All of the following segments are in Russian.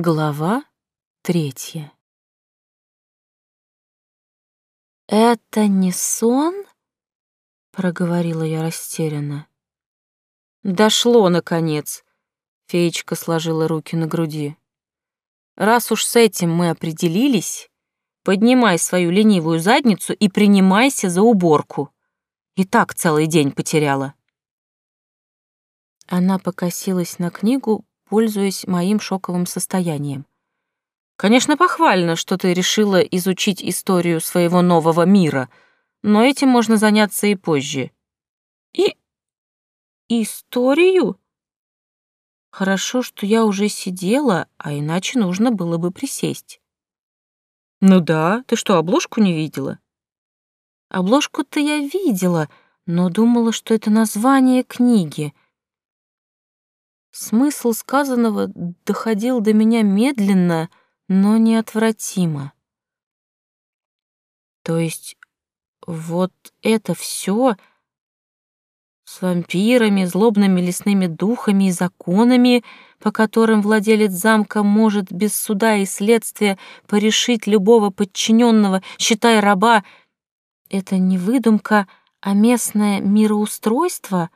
Глава третья. «Это не сон?» — проговорила я растерянно. «Дошло, наконец!» — феечка сложила руки на груди. «Раз уж с этим мы определились, поднимай свою ленивую задницу и принимайся за уборку. И так целый день потеряла». Она покосилась на книгу, пользуясь моим шоковым состоянием. Конечно, похвально, что ты решила изучить историю своего нового мира, но этим можно заняться и позже. И... историю? Хорошо, что я уже сидела, а иначе нужно было бы присесть. Ну да, ты что, обложку не видела? Обложку-то я видела, но думала, что это название книги — Смысл сказанного доходил до меня медленно, но неотвратимо. То есть вот это все с вампирами, злобными лесными духами и законами, по которым владелец замка может без суда и следствия порешить любого подчиненного, считая раба, это не выдумка, а местное мироустройство?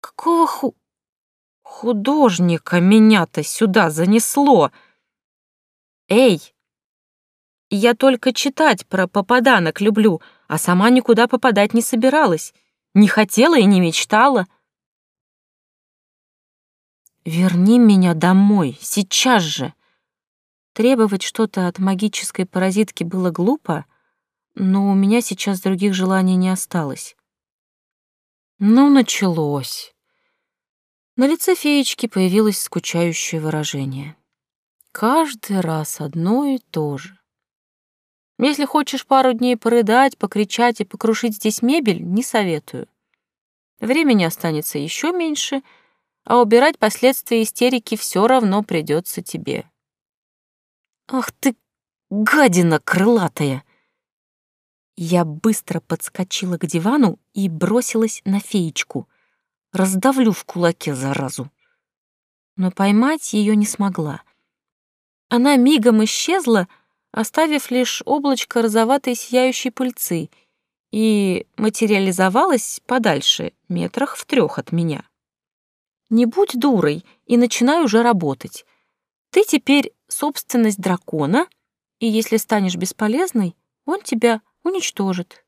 Какого ху... Художника меня-то сюда занесло. Эй, я только читать про попаданок люблю, а сама никуда попадать не собиралась. Не хотела и не мечтала. Верни меня домой, сейчас же. Требовать что-то от магической паразитки было глупо, но у меня сейчас других желаний не осталось. Ну, началось. На лице феечки появилось скучающее выражение. Каждый раз одно и то же. Если хочешь пару дней порыдать, покричать и покрушить здесь мебель, не советую. Времени останется еще меньше, а убирать последствия истерики все равно придется тебе. Ах ты, гадина крылатая! Я быстро подскочила к дивану и бросилась на феечку — раздавлю в кулаке заразу. Но поймать ее не смогла. Она мигом исчезла, оставив лишь облачко розоватой сияющей пыльцы, и материализовалась подальше, метрах в трех от меня. Не будь дурой и начинай уже работать. Ты теперь собственность дракона, и если станешь бесполезной, он тебя уничтожит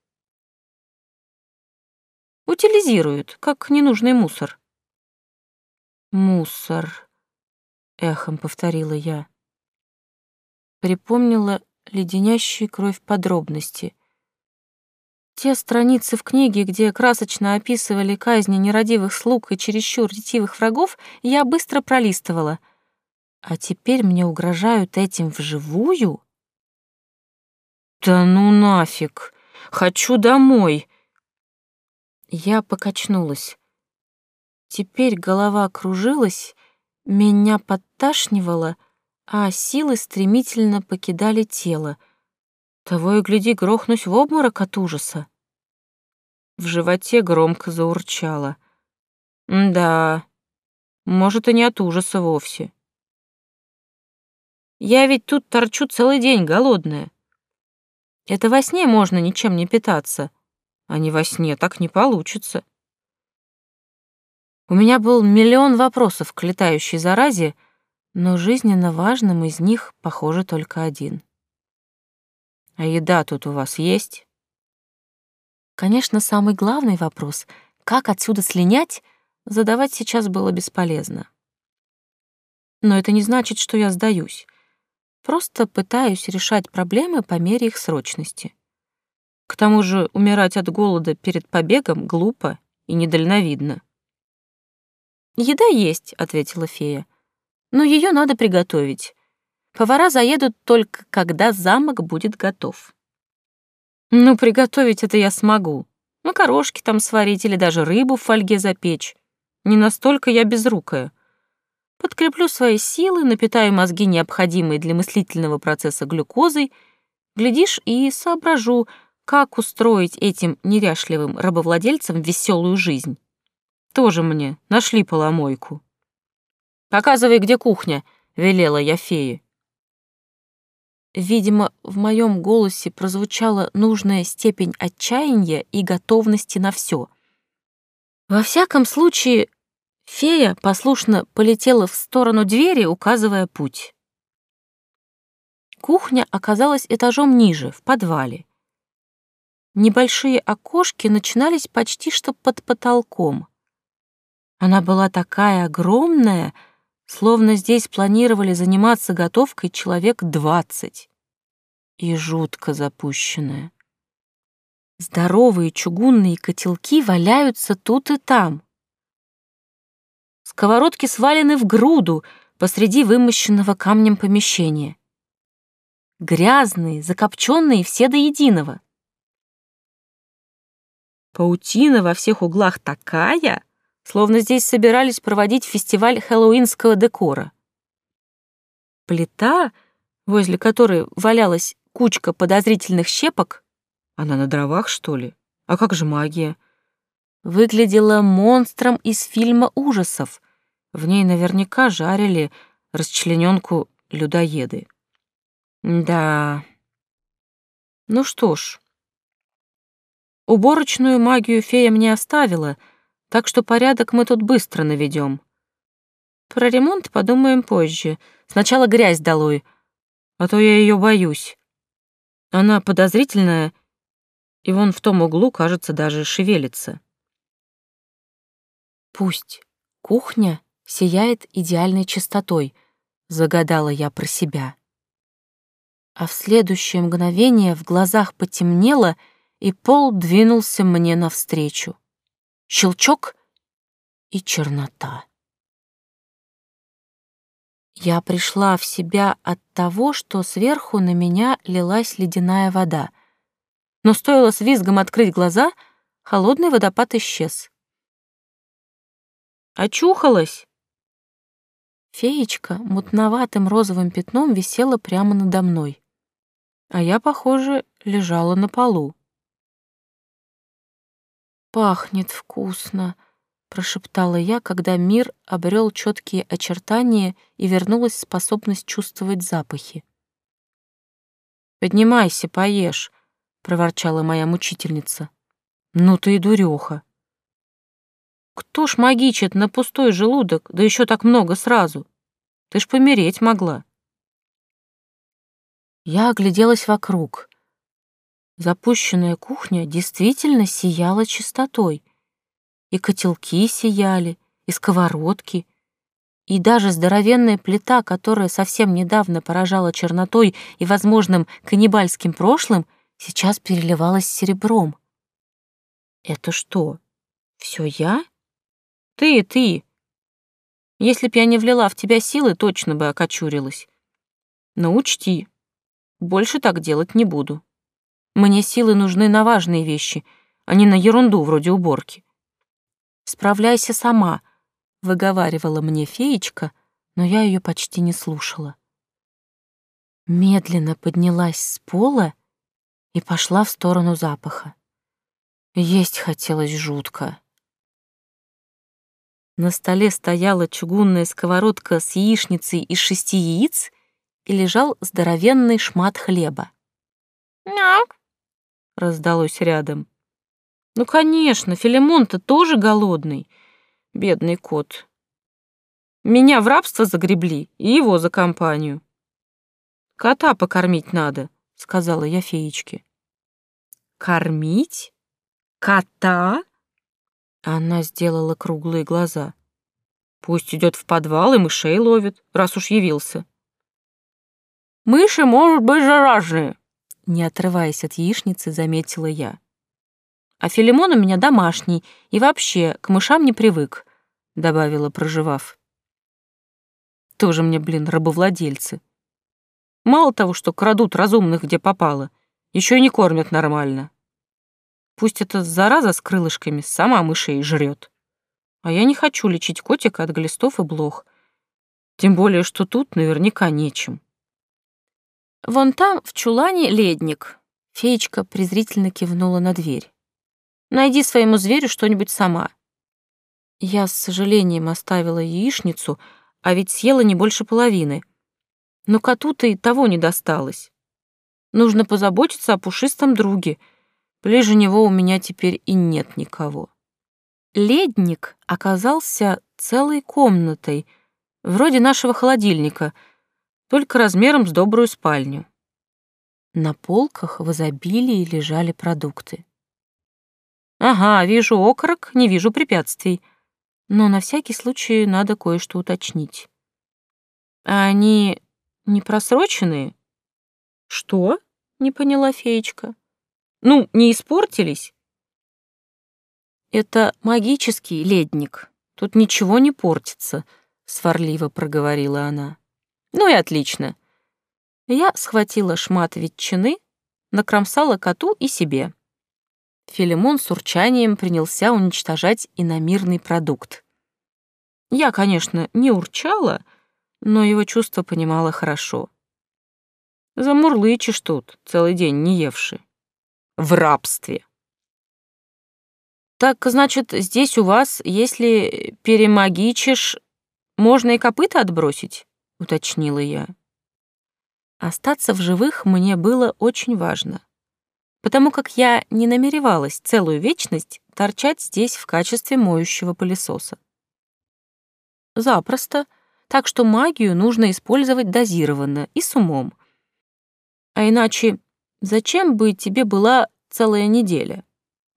утилизируют, как ненужный мусор. Мусор, эхом повторила я. Припомнила леденящие кровь подробности. Те страницы в книге, где красочно описывали казни нерадивых слуг и чересчур ретивых врагов, я быстро пролистывала. А теперь мне угрожают этим вживую? Да ну нафиг! Хочу домой! Я покачнулась. Теперь голова кружилась, меня подташнивало, а силы стремительно покидали тело. Того и гляди, грохнусь в обморок от ужаса. В животе громко заурчало. Да, может, и не от ужаса вовсе. Я ведь тут торчу целый день голодная. Это во сне можно ничем не питаться а не во сне, так не получится. У меня был миллион вопросов к летающей заразе, но жизненно важным из них, похоже, только один. «А еда тут у вас есть?» Конечно, самый главный вопрос — как отсюда слинять — задавать сейчас было бесполезно. Но это не значит, что я сдаюсь. Просто пытаюсь решать проблемы по мере их срочности. К тому же умирать от голода перед побегом глупо и недальновидно. «Еда есть», — ответила фея. «Но ее надо приготовить. Повара заедут только, когда замок будет готов». «Ну, приготовить это я смогу. Макарошки там сварить или даже рыбу в фольге запечь. Не настолько я безрукая. Подкреплю свои силы, напитаю мозги необходимой для мыслительного процесса глюкозой, глядишь, и соображу, как устроить этим неряшливым рабовладельцам веселую жизнь. Тоже мне нашли поломойку. «Показывай, где кухня», — велела я фее. Видимо, в моем голосе прозвучала нужная степень отчаяния и готовности на все. Во всяком случае, фея послушно полетела в сторону двери, указывая путь. Кухня оказалась этажом ниже, в подвале. Небольшие окошки начинались почти что под потолком. Она была такая огромная, словно здесь планировали заниматься готовкой человек двадцать. И жутко запущенная. Здоровые чугунные котелки валяются тут и там. Сковородки свалены в груду посреди вымощенного камнем помещения грязные, закопченные все до единого. Паутина во всех углах такая, словно здесь собирались проводить фестиваль хэллоуинского декора. Плита, возле которой валялась кучка подозрительных щепок, она на дровах, что ли? А как же магия? Выглядела монстром из фильма ужасов. В ней наверняка жарили расчлененку людоеды. Да. Ну что ж. Уборочную магию фея мне оставила, так что порядок мы тут быстро наведем. Про ремонт подумаем позже. Сначала грязь долой, а то я ее боюсь. Она подозрительная, и вон в том углу, кажется, даже шевелится. Пусть кухня сияет идеальной чистотой, загадала я про себя а в следующее мгновение в глазах потемнело, и пол двинулся мне навстречу. Щелчок и чернота. Я пришла в себя от того, что сверху на меня лилась ледяная вода. Но стоило с визгом открыть глаза, холодный водопад исчез. «Очухалась!» Феечка мутноватым розовым пятном висела прямо надо мной. А я, похоже, лежала на полу. «Пахнет вкусно», — прошептала я, когда мир обрел четкие очертания и вернулась способность чувствовать запахи. «Поднимайся, поешь», — проворчала моя мучительница. «Ну ты и дуреха». Кто ж магичит на пустой желудок, да еще так много сразу? Ты ж помереть могла. Я огляделась вокруг. Запущенная кухня действительно сияла чистотой. И котелки сияли, и сковородки, и даже здоровенная плита, которая совсем недавно поражала чернотой и возможным каннибальским прошлым, сейчас переливалась серебром. Это что, все я? Ты, ты. Если б я не влила в тебя силы, точно бы окочурилась. Но учти, больше так делать не буду. Мне силы нужны на важные вещи, а не на ерунду вроде уборки. Справляйся сама, выговаривала мне феечка, но я ее почти не слушала. Медленно поднялась с пола и пошла в сторону запаха. Есть хотелось жутко. На столе стояла чугунная сковородка с яичницей из шести яиц и лежал здоровенный шмат хлеба. «Мяк!» — раздалось рядом. «Ну, конечно, Филимон-то тоже голодный, бедный кот. Меня в рабство загребли и его за компанию. Кота покормить надо», — сказала я феечке. «Кормить? Кота?» Она сделала круглые глаза. Пусть идет в подвал и мышей ловит, раз уж явился. Мыши могут быть зараженные, не отрываясь от яичницы, заметила я. А Филимон у меня домашний и вообще к мышам не привык, добавила, проживав. Тоже мне, блин, рабовладельцы. Мало того, что крадут разумных где попало, еще и не кормят нормально. Пусть эта зараза с крылышками сама мышей жрет. А я не хочу лечить котика от глистов и блох. Тем более, что тут наверняка нечем. Вон там, в чулане, ледник. Феечка презрительно кивнула на дверь. Найди своему зверю что-нибудь сама. Я с сожалением оставила яичницу, а ведь съела не больше половины. Но коту-то и того не досталось. Нужно позаботиться о пушистом друге. Ближе него у меня теперь и нет никого. Ледник оказался целой комнатой, вроде нашего холодильника, только размером с добрую спальню. На полках в изобилии лежали продукты. Ага, вижу окорок, не вижу препятствий. Но на всякий случай надо кое-что уточнить. А они не просроченные? Что? Не поняла феечка. Ну, не испортились? Это магический ледник. Тут ничего не портится, сварливо проговорила она. Ну и отлично. Я схватила шмат ветчины, накромсала коту и себе. Филимон с урчанием принялся уничтожать иномирный продукт. Я, конечно, не урчала, но его чувство понимала хорошо. Замурлычешь тут, целый день не евши. В рабстве. Так, значит, здесь у вас, если перемагичишь, можно и копыта отбросить? Уточнила я. Остаться в живых мне было очень важно потому как я не намеревалась целую вечность торчать здесь в качестве моющего пылесоса. Запросто, так что магию нужно использовать дозированно и с умом. А иначе зачем бы тебе была целая неделя?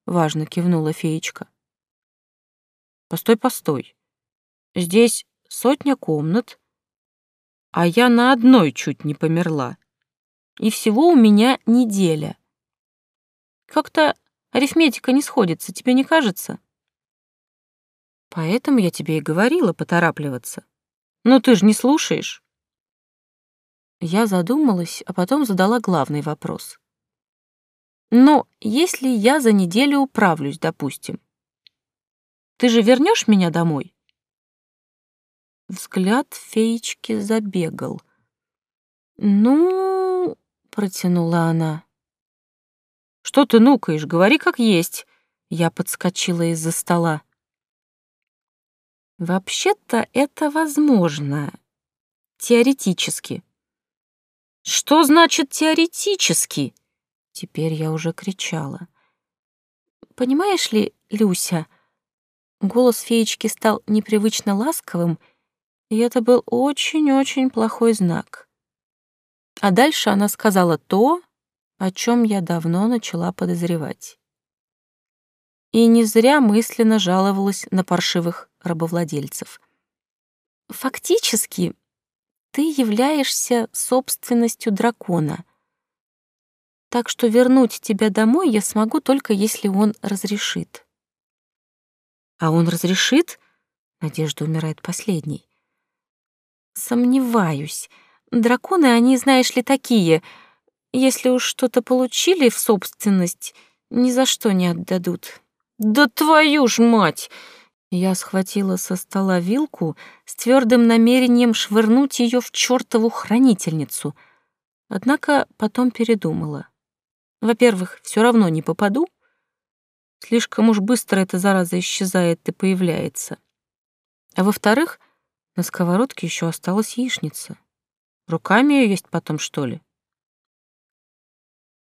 Важно кивнула феечка. Постой, постой. Здесь сотня комнат, а я на одной чуть не померла. И всего у меня неделя. Как-то арифметика не сходится, тебе не кажется? Поэтому я тебе и говорила поторапливаться. Но ты же не слушаешь. Я задумалась, а потом задала главный вопрос. Но если я за неделю управлюсь, допустим, ты же вернешь меня домой? Взгляд феечки забегал. «Ну...» — протянула она. Что ты нукаешь? Говори как есть. Я подскочила из-за стола. Вообще-то это возможно. Теоретически. Что значит теоретически? Теперь я уже кричала. Понимаешь ли, Люся, голос феечки стал непривычно ласковым, и это был очень-очень плохой знак. А дальше она сказала то, о чем я давно начала подозревать. И не зря мысленно жаловалась на паршивых рабовладельцев. Фактически, ты являешься собственностью дракона. Так что вернуть тебя домой я смогу только если он разрешит. А он разрешит? Надежда умирает последней. Сомневаюсь. Драконы, они, знаешь ли, такие — если уж что-то получили в собственность, ни за что не отдадут. Да твою ж мать! Я схватила со стола вилку с твердым намерением швырнуть ее в чертову хранительницу. Однако потом передумала. Во-первых, все равно не попаду. Слишком уж быстро эта зараза исчезает и появляется. А во-вторых, на сковородке еще осталась яичница. Руками ее есть потом, что ли?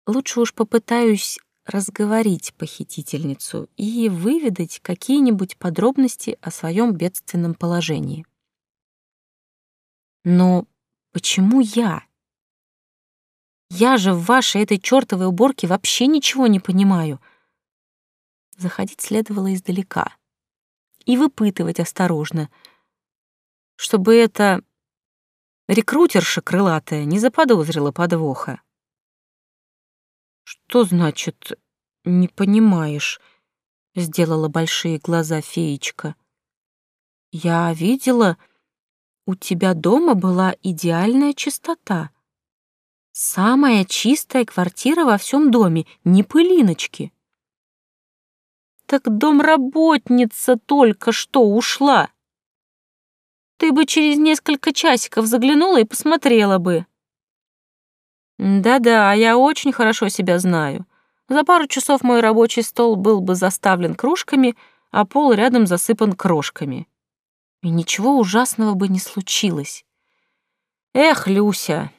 Лучше уж попытаюсь разговорить похитительницу и выведать какие-нибудь подробности о своем бедственном положении. Но почему я? Я же в вашей этой чёртовой уборке вообще ничего не понимаю. Заходить следовало издалека и выпытывать осторожно, чтобы эта рекрутерша крылатая не заподозрила подвоха. Что значит «не понимаешь»? Сделала большие глаза феечка. Я видела, у тебя дома была идеальная чистота. Самая чистая квартира во всем доме, ни пылиночки. Так домработница только что ушла. Ты бы через несколько часиков заглянула и посмотрела бы. Да-да, я очень хорошо себя знаю. За пару часов мой рабочий стол был бы заставлен кружками, а пол рядом засыпан крошками. и ничего ужасного бы не случилось. Эх, Люся,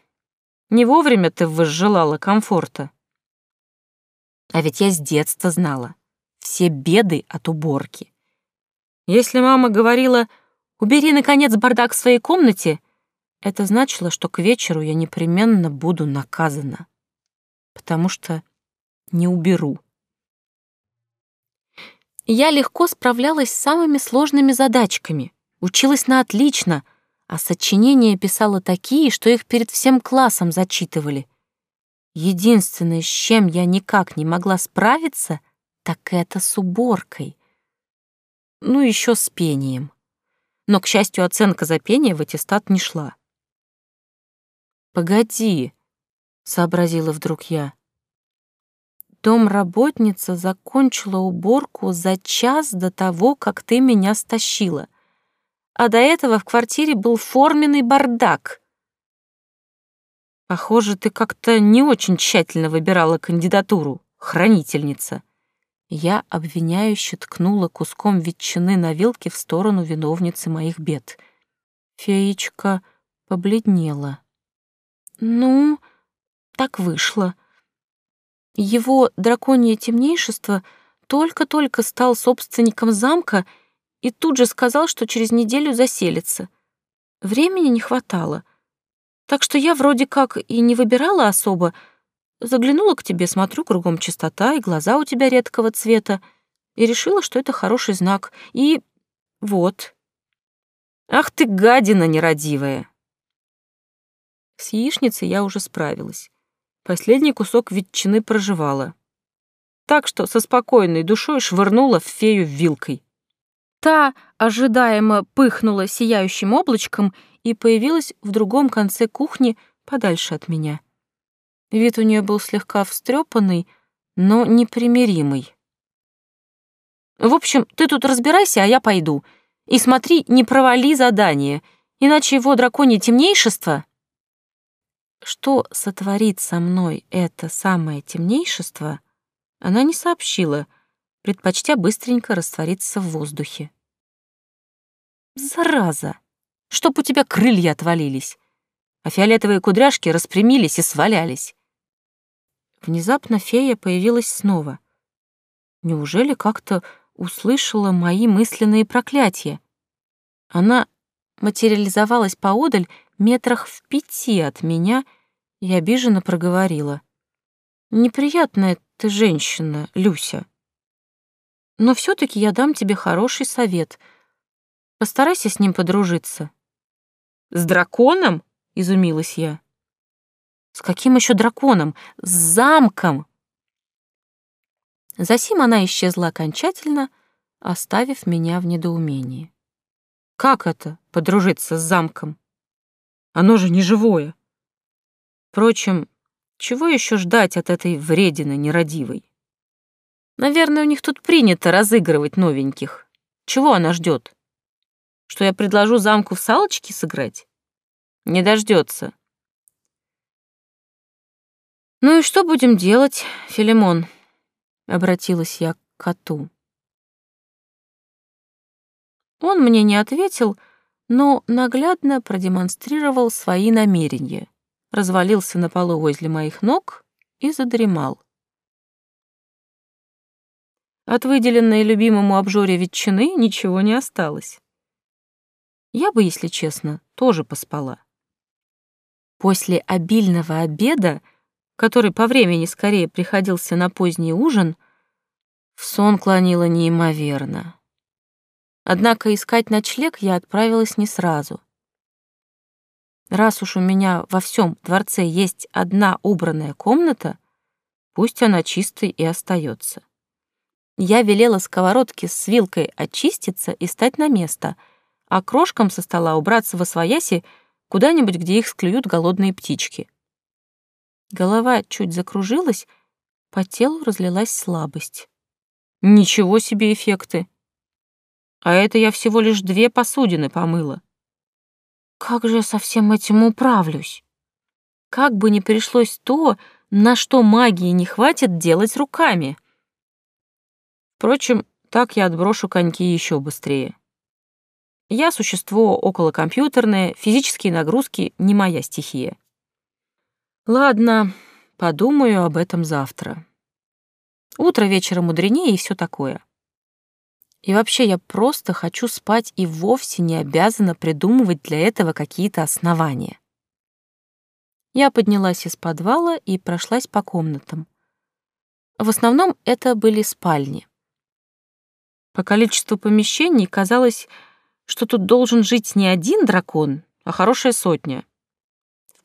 не вовремя ты возжелала комфорта. А ведь я с детства знала все беды от уборки. Если мама говорила «убери, наконец, бардак в своей комнате», это значило, что к вечеру я непременно буду наказана, потому что не уберу. Я легко справлялась с самыми сложными задачками, училась на отлично, а сочинения писала такие, что их перед всем классом зачитывали. Единственное, с чем я никак не могла справиться, так это с уборкой. Ну, еще с пением. Но, к счастью, оценка за пение в аттестат не шла. «Погоди», — сообразила вдруг я. Домработница закончила уборку за час до того, как ты меня стащила. А до этого в квартире был форменный бардак. Похоже, ты как-то не очень тщательно выбирала кандидатуру, хранительница. Я обвиняюще ткнула куском ветчины на вилке в сторону виновницы моих бед. Феечка побледнела. Ну, так вышло. Его драконье темнейшество только-только стал собственником замка и тут же сказал, что через неделю заселится. Времени не хватало. Так что я вроде как и не выбирала особо. Заглянула к тебе, смотрю, кругом чистота, и глаза у тебя редкого цвета. И решила, что это хороший знак. И вот. Ах ты гадина нерадивая! С яичницей я уже справилась. Последний кусок ветчины проживала. Так что со спокойной душой швырнула в фею вилкой. Та ожидаемо пыхнула сияющим облачком и появилась в другом конце кухни подальше от меня. Вид у нее был слегка встрепанный, но непримиримый. «В общем, ты тут разбирайся, а я пойду. И смотри, не провали задание, иначе его драконье темнейшество...» Что сотворит со мной это самое темнейшество, она не сообщила, предпочтя быстренько раствориться в воздухе. «Зараза! Чтоб у тебя крылья отвалились!» А фиолетовые кудряшки распрямились и свалялись. Внезапно фея появилась снова. Неужели как-то услышала мои мысленные проклятия? Она материализовалась поодаль метрах в пяти от меня и обиженно проговорила. «Неприятная ты женщина, Люся. Но все таки я дам тебе хороший совет. Постарайся с ним подружиться». «С драконом?» — изумилась я. «С каким еще драконом? С замком!» Засим она исчезла окончательно, оставив меня в недоумении. «Как это — подружиться с замком?» Оно же не живое. Впрочем, чего еще ждать от этой вредины нерадивой? Наверное, у них тут принято разыгрывать новеньких. Чего она ждет? Что я предложу замку в салочки сыграть? Не дождется. «Ну и что будем делать, Филимон?» — обратилась я к коту. Он мне не ответил, — но наглядно продемонстрировал свои намерения, развалился на полу возле моих ног и задремал. От выделенной любимому обжоре ветчины ничего не осталось. Я бы, если честно, тоже поспала. После обильного обеда, который по времени скорее приходился на поздний ужин, в сон клонило неимоверно. Однако искать ночлег я отправилась не сразу. Раз уж у меня во всем дворце есть одна убранная комната, пусть она чистой и остается. Я велела сковородке с вилкой очиститься и стать на место, а крошкам со стола убраться во свояси куда-нибудь, где их склюют голодные птички. Голова чуть закружилась, по телу разлилась слабость. Ничего себе эффекты! А это я всего лишь две посудины помыла. Как же я со всем этим управлюсь? Как бы ни пришлось то, на что магии не хватит делать руками. Впрочем, так я отброшу коньки еще быстрее. Я существо околокомпьютерное, физические нагрузки не моя стихия. Ладно, подумаю об этом завтра. Утро вечера мудренее и все такое. И вообще я просто хочу спать и вовсе не обязана придумывать для этого какие-то основания. Я поднялась из подвала и прошлась по комнатам. В основном это были спальни. По количеству помещений казалось, что тут должен жить не один дракон, а хорошая сотня.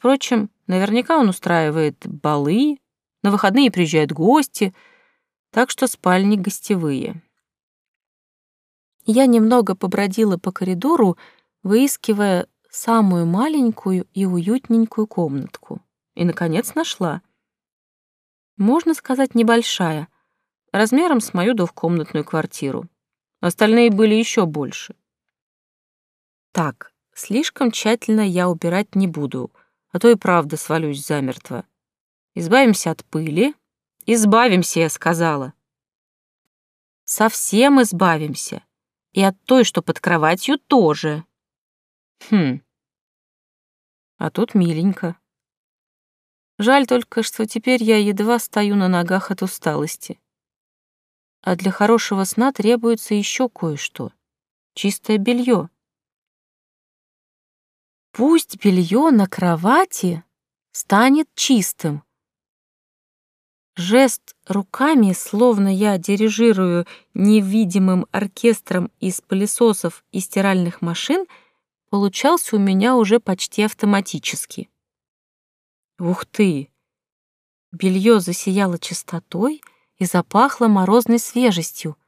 Впрочем, наверняка он устраивает балы, на выходные приезжают гости, так что спальни гостевые. Я немного побродила по коридору, выискивая самую маленькую и уютненькую комнатку. И, наконец, нашла. Можно сказать, небольшая, размером с мою двухкомнатную квартиру. Остальные были еще больше. Так, слишком тщательно я убирать не буду, а то и правда свалюсь замертво. Избавимся от пыли. Избавимся, я сказала. Совсем избавимся. И от той, что под кроватью, тоже. Хм. А тут миленько. Жаль только, что теперь я едва стою на ногах от усталости. А для хорошего сна требуется еще кое-что. Чистое белье. Пусть белье на кровати станет чистым. Жест руками, словно я дирижирую невидимым оркестром из пылесосов и стиральных машин, получался у меня уже почти автоматически. Ух ты! Белье засияло чистотой и запахло морозной свежестью.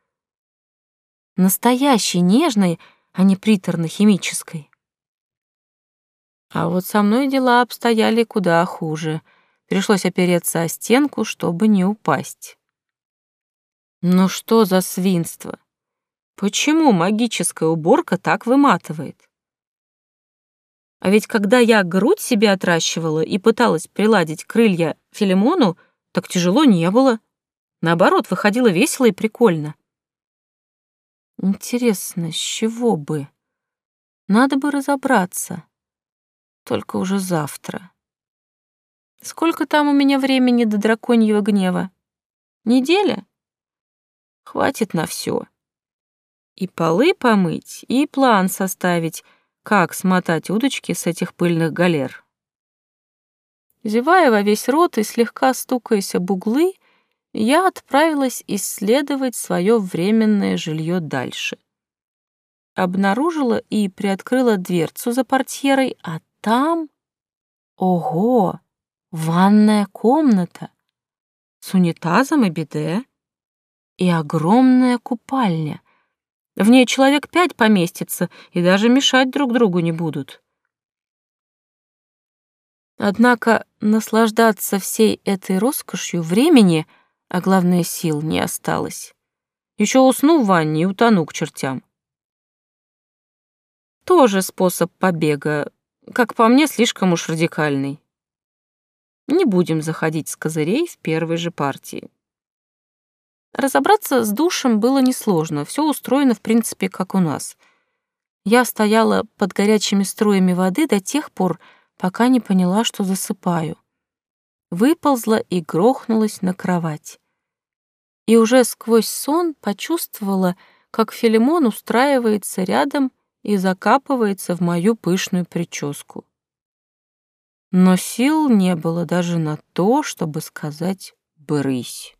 Настоящей, нежной, а не приторно-химической. А вот со мной дела обстояли куда хуже. Пришлось опереться о стенку, чтобы не упасть. Ну что за свинство? Почему магическая уборка так выматывает? А ведь когда я грудь себе отращивала и пыталась приладить крылья Филимону, так тяжело не было. Наоборот, выходило весело и прикольно. Интересно, с чего бы? Надо бы разобраться только уже завтра. Сколько там у меня времени до драконьего гнева? Неделя? Хватит на все. И полы помыть, и план составить, как смотать удочки с этих пыльных галер. Зевая во весь рот и слегка стукаясь об углы, я отправилась исследовать свое временное жилье дальше. Обнаружила и приоткрыла дверцу за портьерой, а там... Ого! Ванная комната с унитазом и биде и огромная купальня. В ней человек пять поместится и даже мешать друг другу не будут. Однако наслаждаться всей этой роскошью времени, а главное сил, не осталось. Еще усну в ванне и утону к чертям. Тоже способ побега, как по мне, слишком уж радикальный. Не будем заходить с козырей в первой же партии. Разобраться с душем было несложно, все устроено, в принципе, как у нас. Я стояла под горячими струями воды до тех пор, пока не поняла, что засыпаю. Выползла и грохнулась на кровать. И уже сквозь сон почувствовала, как Филимон устраивается рядом и закапывается в мою пышную прическу. Но сил не было даже на то, чтобы сказать «брысь».